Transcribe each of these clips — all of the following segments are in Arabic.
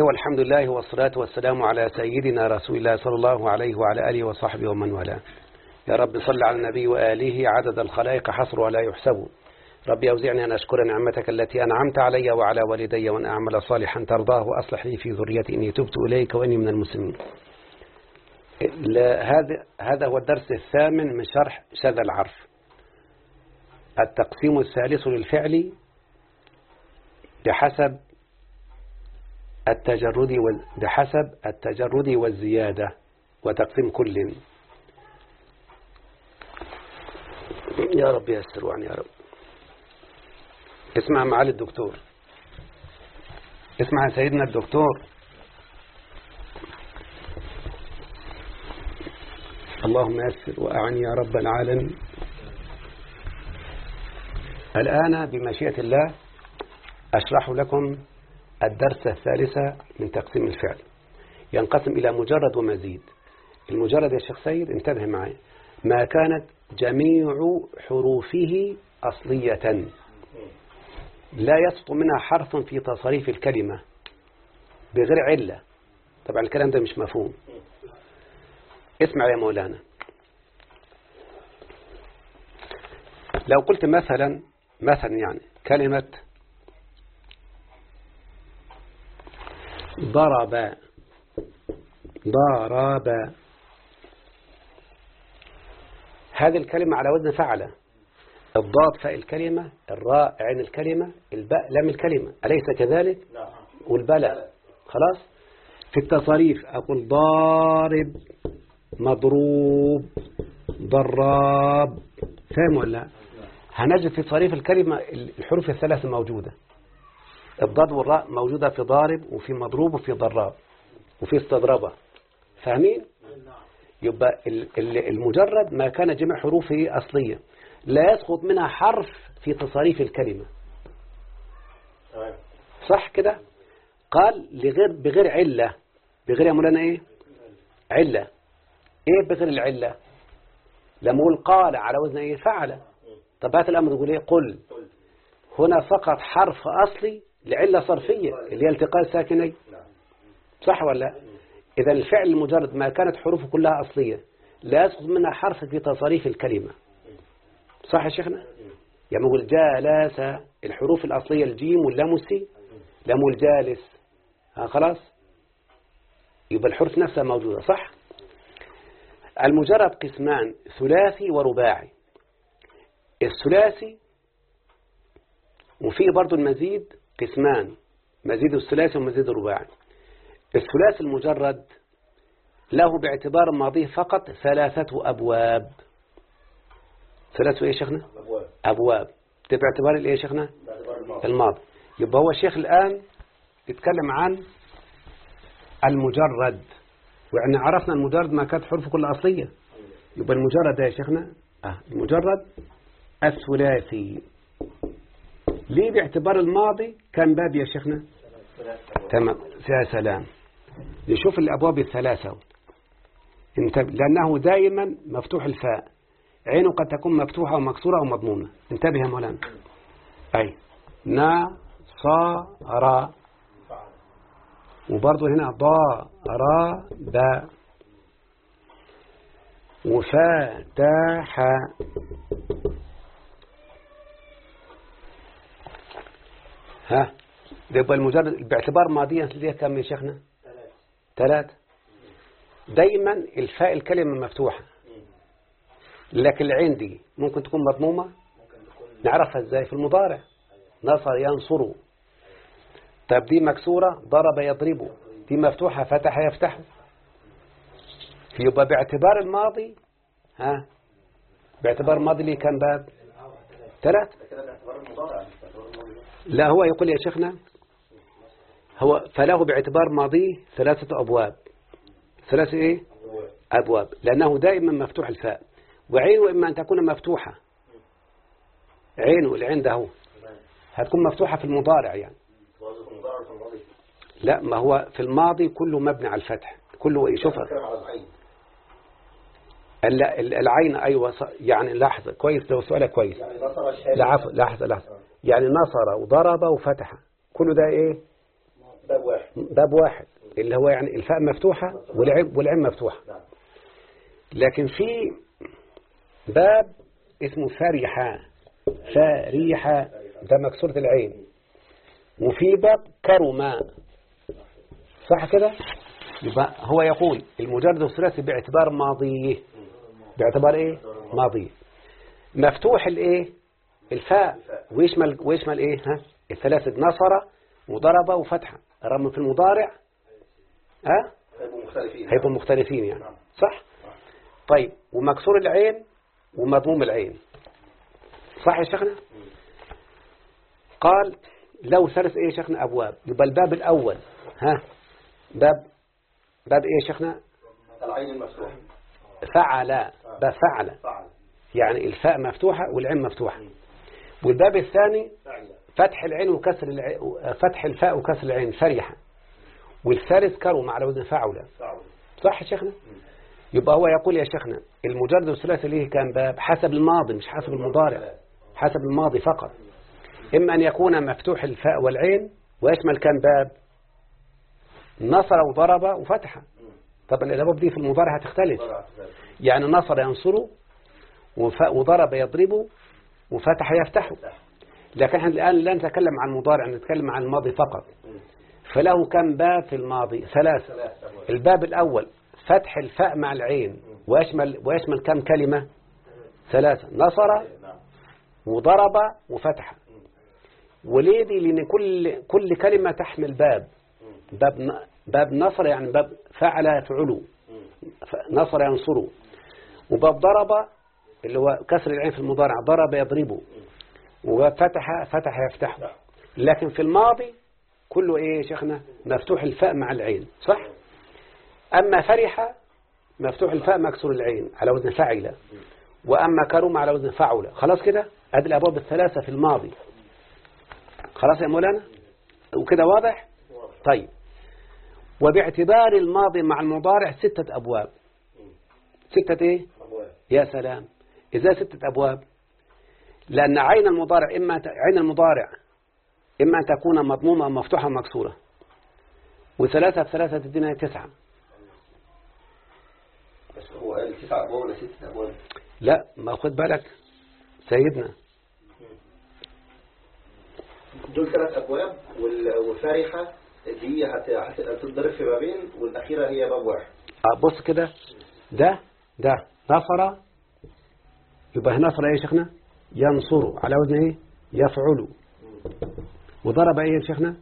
والحمد لله والصلاة والسلام على سيدنا رسول الله صلى الله عليه وعلى آله وصحبه ومن والاه. يا رب صل على النبي وآله عدد الخلائق حصر ولا يحسب. ربي أوزعني أن أشكر نعمتك التي أنعمت علي وعلى والدي وأن أعمل صالحا ترضاه وأصلح لي في ذريتي إني تبت إليك وإني من المسلمين. هذا هذا هو الدرس الثامن من شرح شذا العرف. التقسيم الثالث للفعل بحسب التجرد بحسب التجرد والزيادة وتقسيم كل. يا رب يسر وعن يا رب. اسمع معالي الدكتور. اسمع سيدنا الدكتور. اللهم يسر وأعني يا رب العالمين. الآن بمشيئة الله أشرح لكم الدرس الثالث من تقسيم الفعل. ينقسم إلى مجرد ومزيد. المجرد يا شيخ سيد انتبه معي. ما كانت جميع حروفه أصلية. لا يسقط منها حرف في تصريف الكلمة. بغير علة. طبعا الكلام ده مش مفهوم. اسمع يا مولانا. لو قلت مثلا مثلا يعني كلمة ضرب. ضرب. هذه الكلمة على وزن فعل الضاد فاء الكلمة الراء عين الكلمة الباء لام الكلمة. أليس كذلك؟ والبلاء خلاص؟ في التصاريف أقول ضارب مضروب ضراب. فاهم ولا؟ هنجد في تصاريف الكلمة الحروف الثلاث موجودة. الضاد والراء موجودة في ضارب وفي مضروب وفي ضراب وفي استضربة. فاهمين؟ يبقى المجرد ما كان جميع حروفه أصلية. لا يسقط منها حرف في تصاريف الكلمة. صح كده؟ قال لغير بغير علة. بغير يا مولانا إيه؟ علة. إيه بغير العلة؟ لما أقول قال على وزن إيه؟ فعل. طب هات الأمر تقول إيه؟ قل. هنا فقط حرف أصلي لعلة صرفية اللي هي التقاء الساكنين صح ولا إذا الفعل المجرد ما كانت حروفه كلها أصلية لا يسقط منها حرف في تصاريف الكلمة. صح يا شيخنا؟ يعني نقول جالس الحروف الأصلية الجيم واللام والسي لام الجالس. ها خلاص؟ يبقى الحروف نفسها موجودة صح؟ المجرد قسمان ثلاثي ورباعي. الثلاثي وفيه برضو المزيد قسمان مزيد الثلاثي ومزيد الرباعي الثلاثي المجرد له باعتبار الماضي فقط ثلاثة أبواب. ثلاثة إيه يا شيخنا؟ أبواب. أبواب. ده باعتبار الإيه يا شيخنا؟ الماضي. يبقى هو الشيخ الآن يتكلم عن المجرد. وإحنا عرفنا المجرد ما كانت حروفه كلها أصلية. يبقى المجرد يا شيخنا آه المجرد الثلاثي. ليه باعتبار الماضي كان باب يا شيخنا؟ تمام. يا سلام. نشوف الأبواب الثلاثة. انتبه لأنه دائما مفتوح الفاء. عينه قد تكون مفتوحة ومكسورة ومضمومة انتبه يا مولانا. أي. نا صا را. وبرضه هنا ضا را با. وفاتح ها؟ يبقى المجرد باعتبار ماضيا ليه كم يا شيخنا؟ ثلاثة دايما إلفاء الكلمة مفتوحة. لكن العين دي ممكن تكون مضمومة؟ نعرفها إزاي؟ في المضارع. نصر ينصر. طب دي مكسورة ضرب يضرب. دي مفتوحة فتح يفتح. يبقى باعتبار الماضي ها؟ باعتبار الماضي ليه كان باب؟ ثلاث. لا هو يقول يا شيخنا هو فله باعتبار ماضيه ثلاثة أبواب. ثلاثة إيه؟ أبواب. لأنه دائما مفتوح الفاء. وعينه إما أن تكون مفتوحة. عينه العين ده هو. هتكون مفتوحة في المضارع يعني. لا ما هو في الماضي كله مبني على الفتح. كله شوفها العين أيوة يعني لحظة كويس لو سؤالك كويس. لا عفوا لحظة لحظة. يعني نصر وضرب وفتح. كله ده إيه؟ باب واحد. باب واحد. اللي هو يعني الفاء مفتوحة والعين والعين مفتوحة. نعم. لكن في باب اسمه فرحة فريحة ده مكسورة العين. وفي باب كرما صح كده؟ يبقى هو يقول المجرد الثلاثي باعتبار ماضيه. باعتبار إيه؟ ماضيه مفتوح الإيه؟ الفاء. ويشمل ويشمل إيه؟ ها؟ الثلاثة نصر وضرب وفتحة. رغم في المضارع. ها؟ هيبقوا مختلفين هيبقوا مختلفين يعني. صح؟ طيب ومكسور العين ومضموم العين. صح يا شيخنا؟ قال لو ثلاث إيه يا شيخنا؟ أبواب. يبقى الباب الأول. ها؟ باب باب إيه يا شيخنا؟ العين المفتوح. فعل. باب فعل فعل يعني الفاء مفتوحة والعين مفتوحة. والباب الثاني فتح العين وكسر العين فتح الفاء وكسر العين فرحة والثالث كرم على وزن فعل فعل صح يا شيخنا؟ يبقى هو يقول يا شيخنا المجرد الثلاثي ليه كان باب حسب الماضي مش حسب المضارع. حسب الماضي فقط. إما أن يكون مفتوح الفاء والعين ويشمل كان باب نصر وضرب وفتح. طبعا الأبواب دي في المضارع هتختلف. يعني نصر ينصره وضرب يضربه وفتح يفتح لكن إحنا الآن لا نتكلم عن المضارع نتكلم عن الماضي فقط. فله كم باب في الماضي؟ ثلاثة. الباب الأول فتح الفاء مع العين. ويشمل, ويشمل كم كلمة؟ ثلاثة. نصر وضرب وفتح. وليه دي؟ لأن كل, كل كلمة تحمل باب. باب, باب نصر يعني باب فعل يفعل. نصر ينصره وباب ضرب اللي هو كسر العين في المضارع ضرب يضربه وفتح فتح يفتحه لكن في الماضي كله إيه يا شيخنا؟ مفتوح الفاء مع العين صح؟ أما فرح مفتوح الفاء مكسور العين على وزن فعل وأما كرم على وزن فعل خلاص كده؟ أدي الأبواب الثلاثة في الماضي. خلاص يا مولانا؟ وكده واضح؟ طيب. وباعتبار الماضي مع المضارع ستة أبواب. ستة إيه؟ أبواب يا سلام. إذا ستة أبواب. لأن عين المضارع إما ت- عين المضارع إما أن تكون مضمومة مفتوحة مكسورة. وثلاثة في ثلاثة تدينا تسعة. بس هو قال تسع أبواب ولا ست أبواب؟ لا ما خد بالك. سيدنا. دول ثلاث أبواب وال- والفارحة دي هت- هت- هتتضرب في بابين والأخيرة هي باب واحد. آه، بص كده. ده ده نصر. يبقى نصر إيه يا شيخنا؟ ينصر. على وزن إيه؟ يفعل. وضرب إيه يا شيخنا؟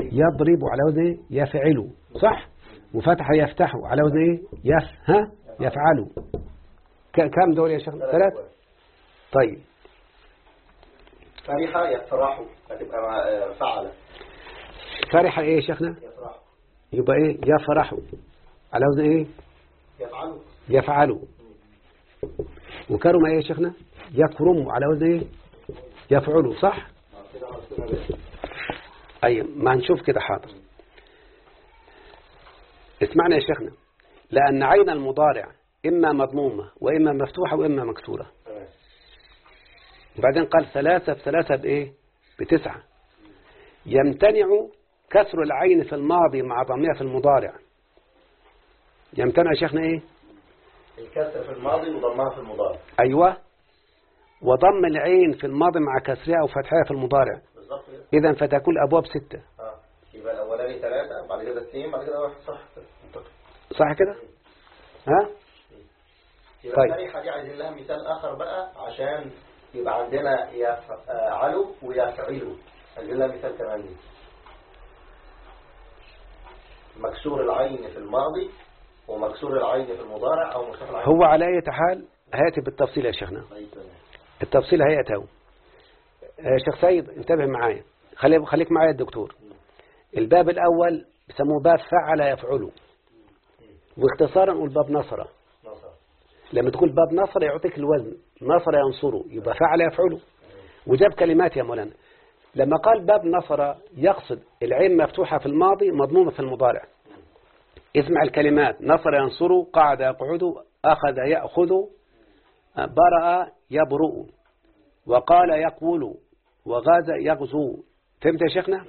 يضرب. على وزن إيه؟ يفعل. صح؟ وفتح يفتح. على وزن إيه؟ يف ها؟ يفعل. كم دول يا شيخنا؟ ثلاث. طيب. فرحة يفرح هتبقى آه، فعل. فرح إيه يا شيخنا؟ يفرح. يبقى إيه؟ يفرح. على وزن إيه؟ يفعل. يفعل. وكرم إيه يا شيخنا؟ يكرم. على وزن إيه؟ يفعل. صح؟ بس. أي ما نشوف كده حاضر. اسمعنا يا شيخنا. لأن عين المضارع إما مضمومة وإما مفتوحة وإما مكسورة. وبعدين قال ثلاثة في ثلاثة بإيه؟ بتسعة. يمتنع كسر العين في الماضي مع ضمها في المضارع. يمتنع يا شيخنا إيه؟ الكسر في الماضي وضمها في المضارع. أيوة. وضم العين في الماضي مع كسرها وفتحها في المضارع. بالظبط إذا فتكون الأبواب ستة. آه. يبقى الأولاني ثلاثة بعد كده اثنين بعد كده واحد. صح. صح كده؟ ها؟ يبقى طيب. الفريحة دي عايزين لها مثال آخر بقى عشان يبقى عندنا يفعلوا ويفعلوا عايزين لها مثال كمان دي. مكسور العين في الماضي ومكسور العين في المضارع أو مكسور العين هو على أي حال هيأتي بالتفصيل يا شيخنا. طيب،. التفصيل هيأتي أهو. آه، شيخ سيد انتبه معايا. خلي خليك معايا الدكتور. الباب الأول بيسموه باب فعل يفعل. واختصارا نقول باب نصر. نصر. لما تقول باب نصر يعطيك الوزن. نصر ينصره يبقى فعل يفعله وجاب كلمات يا مولانا. لما قال باب نصر يقصد العين مفتوحة في الماضي مضمومة في المضارع. اسمع الكلمات. نصر ينصر قعد يقعد أخذ يأخذ برأ يبرؤ وقال يقول وغاز يغزو. فهمت يا شيخنا؟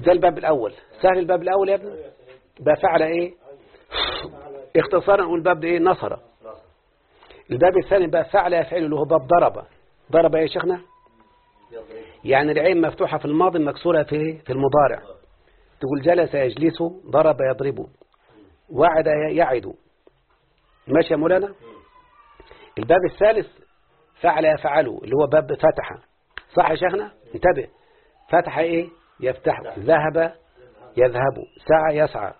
ده الباب الأول. سهل الباب الأول يا ابني؟ بقى فعل إيه؟ اختصارا نقول الباب ده إيه؟ نصر. الباب الثاني بقى فعل يفعل اللي هو باب ضرب. ضرب إيه يا شيخنا؟ يعني العين مفتوحة في الماضي مكسورة في في المضارع. تقول جلس يجلس ضرب يضرب. وعد يعد. ماشي مولانا؟ الباب الثالث فعل يفعله اللي هو باب فتح. صح يا شيخنا؟ انتبه. فتح إيه؟ يفتح. ذهب يذهب. سعى يسعى.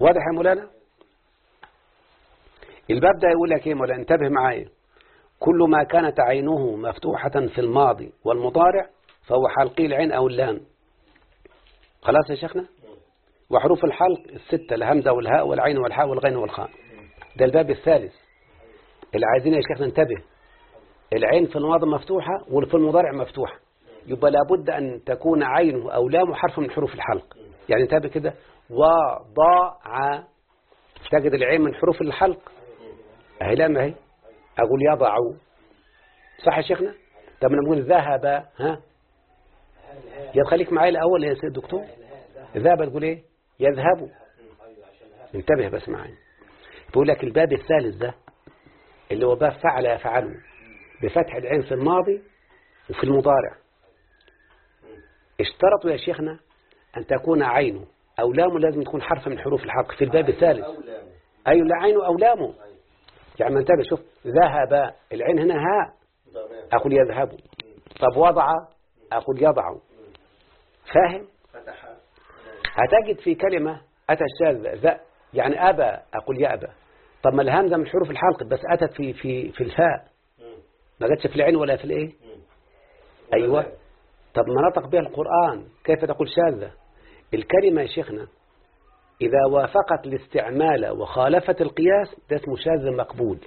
واضح يا مولانا؟ الباب ده يقول لك إيه مولانا؟ انتبه معايا. كل ما كانت عينه مفتوحة في الماضي والمضارع فهو حلقي العين أو اللام. خلاص يا شيخنا؟ وحروف الحلق الستة الهمزة والهاء والعين والحاء والغين والخاء. ده الباب الثالث. اللي عايزين يا شيخنا انتبه. العين في الماضي مفتوحة وفي المضارع مفتوحة. يبقى لابد أن تكون عينه أو لامه حرف من حروف الحلق. يعني انتبه كده. وضاع تجد العين من حروف الحلق. أهي لام أهي. أقول يضع صح يا شيخنا؟ طب أنا بقول ذهب ها؟ يا خليك معايا الأول يا سيد دكتور ذهب تقول إيه؟ يذهب. انتبه بس معايا بقول لك الباب الثالث ده اللي هو باب فعل يفعله بفتح العين في الماضي وفي المضارع. اشترطوا يا شيخنا أن تكون عينه أو لامه لازم تكون حرف من حروف الحق في الباب الثالث. أو لام أي لا عينه أو لامه. يعني ما انتبه شوف ذهب العين هنا هاء أقول يذهب. طب وضع أقول يضع. فاهم؟ هتجد في كلمة أتى الشاذ ذا يعني أبى أقول يأبى. طب ما الهمزة من حروف الحلق بس أتت في في في الفاء. ما جاتش في العين ولا في الإيه. أيوة. طب ما نطق بها القرآن كيف تقول شاذة؟ الكلمة يا شيخنا إذا وافقت الاستعمال وخالفت القياس ده اسمه شاذ مقبول.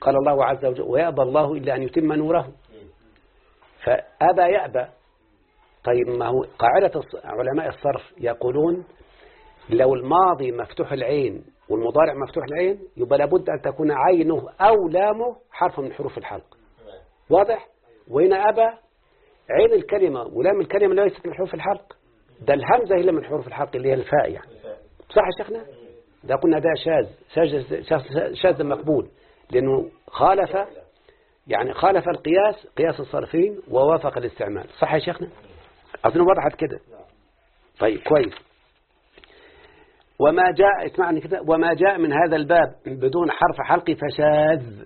قال الله عز وجل ويأبى الله إلا أن يتم نوره. فأبى يأبى طيب ما هو قاعدة علماء الصرف يقولون لو الماضي مفتوح العين والمضارع مفتوح العين يبقى لابد أن تكون عينه أو لامه حرف من حروف الحلق. واضح وهنا أبى عين الكلمة ولام الكلمة ليست من حروف الحلق ده الهمزة هي من حروف الحلق اللي هي الفاء يعني صح يا شيخنا؟ ده قلنا ده شاذ شاذ مقبول. لأنه خالف يعني خالف القياس قياس الصرفين ووافق الاستعمال. صح يا شيخنا؟ أظن وضحت كده. طيب كويس. وما جاء اسمعني كده. وما جاء من هذا الباب بدون حرف حلق فشاذ.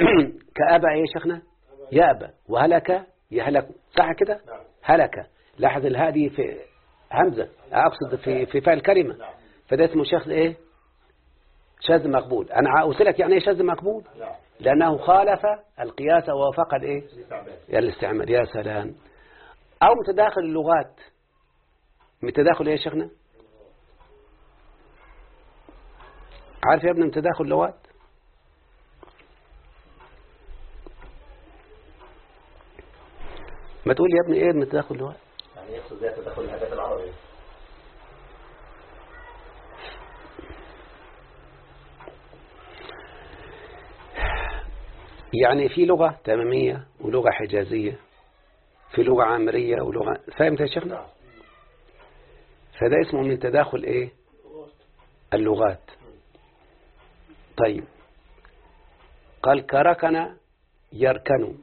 كأبى إيه يا شيخنا؟ يأبى وهلك؟ يهلك. صح كده. هلك. لاحظ الهاء دي في همزة أقصد في في فاء الكلمة نعم. فده اسمه شاذ إيه؟ شاذ مقبول. أنا قلت لك يعني إيه شاذ مقبول؟ نعم. لأنه خالف القياس ووافق الإيه؟ الاستعمال. يا الاستعمال. يا سلام. أو متداخل اللغات. متداخل إيه يا شيخنا؟ عارف يا ابني متداخل اللغات؟ ما تقول يا ابني إيه متداخل اللغات؟ يعني يقصد ذات تدخل الأداة العربية يعني في لغة تمامية ولغة حجازية في لغة عامرية ولغة فهمت يا شيخنا؟ نعم. فده اسمه من تداخل إيه؟ اللغات. طيب. قال كركن يركن.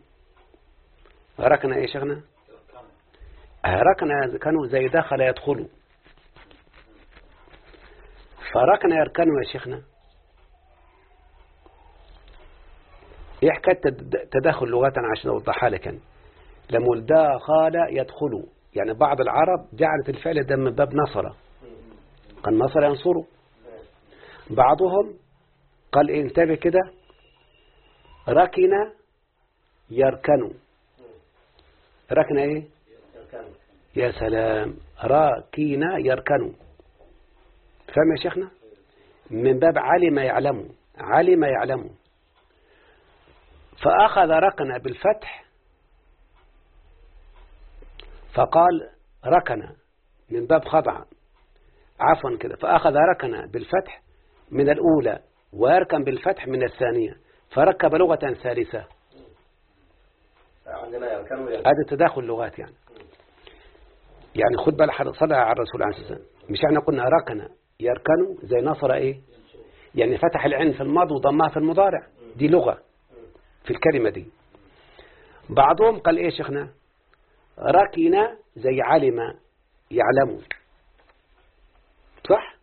ركن إيه يا شيخنا؟ ركن كانوا زي دخل يدخل فركن يركن يا شيخنا. إيه حكايه تد- تداخل لغات عشان اوضحها لك. أنا. لما دخل يدخل يعني بعض العرب جعلت الفعل ده من باب نصر قال نصر ينصره بعضهم قال انتبه كده. ركن يركن. ركن إيه. يا سلام. راكين يركن فهم يا شيخنا؟ من باب علم يعلم علم يعلم فأخذ ركن بالفتح. فقال ركن. من باب خضع عفوا كده. فأخذ ركن بالفتح من الأولى ويركن بالفتح من الثانية. فركب لغة ثالثة. عندنا يركن ويركن. هذا تداخل لغات يعني. يعني خد بالك صلى على الرسول عليه الصلاة والسلام. مش إحنا قلنا ركن يركن زي نصر إيه؟ يعني فتح العين في الماضي وضمها في المضارع. دي لغة في الكلمة دي. بعضهم قال إيه شيخنا؟ ركن زي علم يعلم صح؟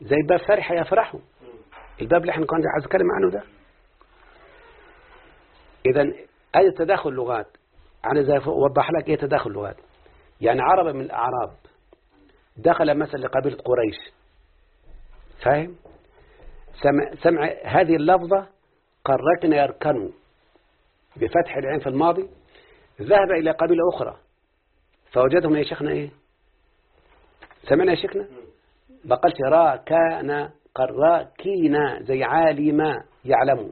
زي باب فرح يفرحوا الباب اللي إحنا كنا عايز اتكلم عنه ده. اذا أي تداخل لغات؟ أنا زي وضح لك إيه تداخل لغات. يعني عرب من الأعراب دخل مثلا لقبيلة قريش. فاهم؟ سمع, سمع هذه اللفظة قركنا يركنوا بفتح العين في الماضي. ذهب إلى قبيلة أخرى. فوجدهم يا شيخنا إيه؟ سمعنا يا شيخنا؟ بقلش را كان قراكينا زي عالما يعلموا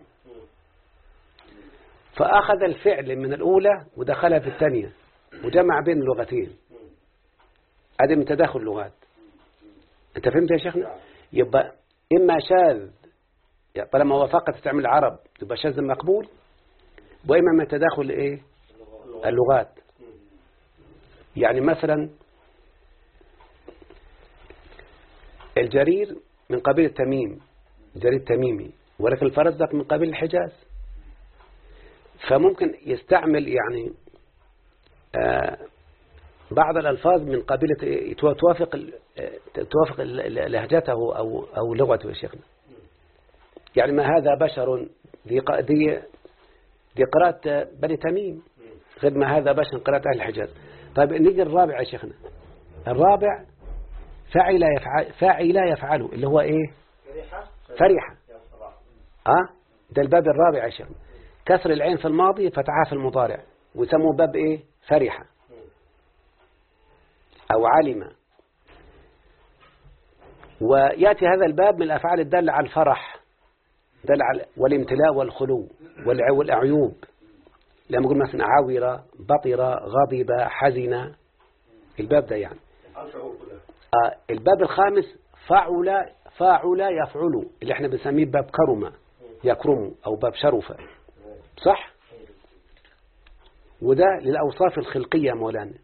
فأخذ الفعل من الأولى ودخلها في الثانية. وجمع بين اللغتين هذا من تداخل اللغات. أنت فهمت يا شيخنا؟ يبقى إما شاذ طالما وافقت تعمل العرب يبقى شاذ مقبول وإما من تداخل إيه؟ اللغات. يعني مثلا الجرير من قبيل التميم جرير تميمي ولكن الفرزدق من قبيل الحجاز. فممكن يستعمل يعني بعض الألفاظ من قبيلة توافق توافق لهجته أو أو لغته يا شيخنا. يعني ما هذا بشر دي دي دي قراءة بني تميم غير ما هذا بشر قراءة أهل الحجاز. طيب نيجي الرابع يا شيخنا. الرابع فاعل يفعل فاعل يفعله اللي هو إيه؟ فرحة آه؟ ده الباب الرابع يا شيخنا. كسر العين في الماضي فتحها في المضارع. ويسموه باب إيه؟ فرحة أو علم. ويأتي هذا الباب من الأفعال الدالة على الفرح دل على والامتلاء والخلو والأعيوب. لما يقول مثلا عاورة بطرة غضب حزن الباب ده يعني. آه الباب الخامس فاعل فاعل يفعل اللي إحنا بنسميه باب كرم يكرم أو باب شرف. صح؟ وده للأوصاف الخلقية مولانا.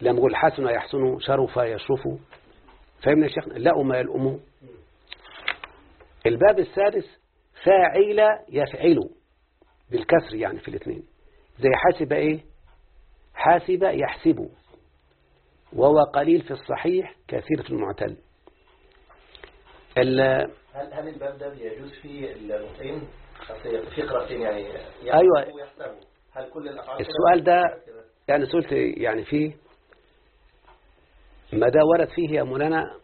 لما يقول حسن يحسن شرف يشرف فهمنا يا شيخ؟ لا ما يلأمه الباب السادس فاعل يفعل. بالكسر يعني في الاثنين. زي حاسب إيه؟ حاسب يحسب. وهو قليل في الصحيح كثير في المعتل هل هل الباب ده يجوز فيه النطقين في قراءتين يعني. أيوة. ويحسبوا هل كل الأفعال السؤال ده يعني سئلت يعني فيه ما ده ورد فيه يا مولانا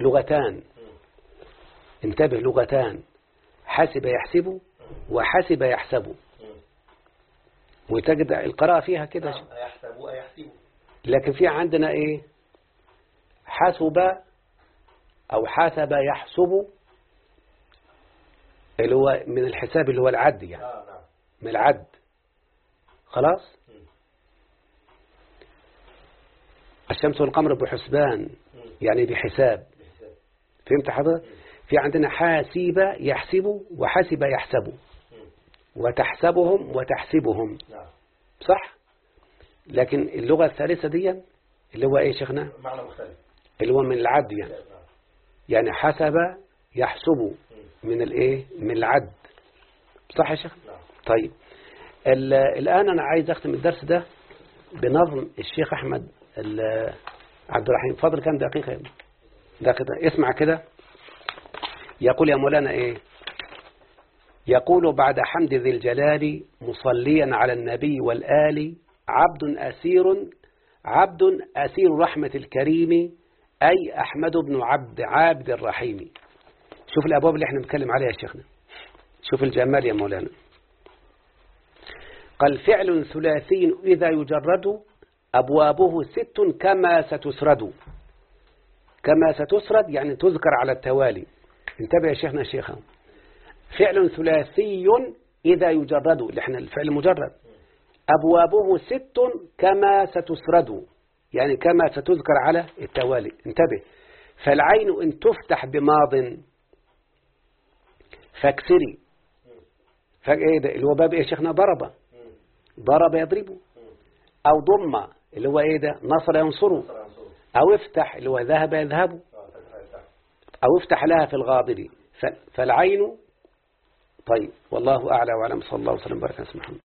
لغتان. انتبه لغتان. حسب يحسب وحسب يحسب. وتجد القراءة فيها كده يحسبوا يحسبوا لكن في عندنا إيه؟ حسب أو حسب يحسب اللي هو من الحساب اللي هو العد يعني. آه نعم. من العد. خلاص؟ الشمس والقمر بحسبان يعني بحساب. فهمت حضرتك في عندنا حاسب يحسب وحسب يحسب. وتحسبهم وتحسبهم. صح؟ لكن اللغة الثالثة دي اللي هو إيه شيخنا؟ معنى مختلف. اللي هو من العد يعني. نعم. يعني حسب يحسب من الإيه؟ من العد. صح يا شيخ نعم. طيب. الآن أنا عايز أختم الدرس ده بنظم الشيخ أحمد عبد الرحيم. فضل كام دقيقة يا؟ دقيقة. اسمع كده. يقول يا مولانا إيه؟ يقول بعد حمد ذي الجلال مصليا على النبي والآل عبد أسير عبد أسير رحمة الكريم أي أحمد بن عبد عابد الرحيم. شوف الأبواب اللي إحنا بنتكلم عليها يا شيخنا. شوف الجمال يا مولانا. قال فعل ثلاثي إذا يجرد أبوابه ست كما ستسرد. كما ستسرد يعني تذكر على التوالي. انتبه يا شيخنا شيخا فعل ثلاثي إذا يجرد اللي إحنا الفعل مجرد. أبوابه ست كما ستسرد. يعني كما ستذكر على التوالي. انتبه. فالعين إن تفتح بماض فاكسري. فايه ده؟ اللي هو باب إيه شيخنا؟ ضرب. ضرب يضرب أو ضم اللي هو إيه ده؟ نصر ينصره. أو افتح اللي هو ذهب يذهب فتح يفتح أو افتح لها في الغاضب. ف- فالعين طيب والله أعلى وعلم صلى الله وسلم وبارك على سيدنا محمد.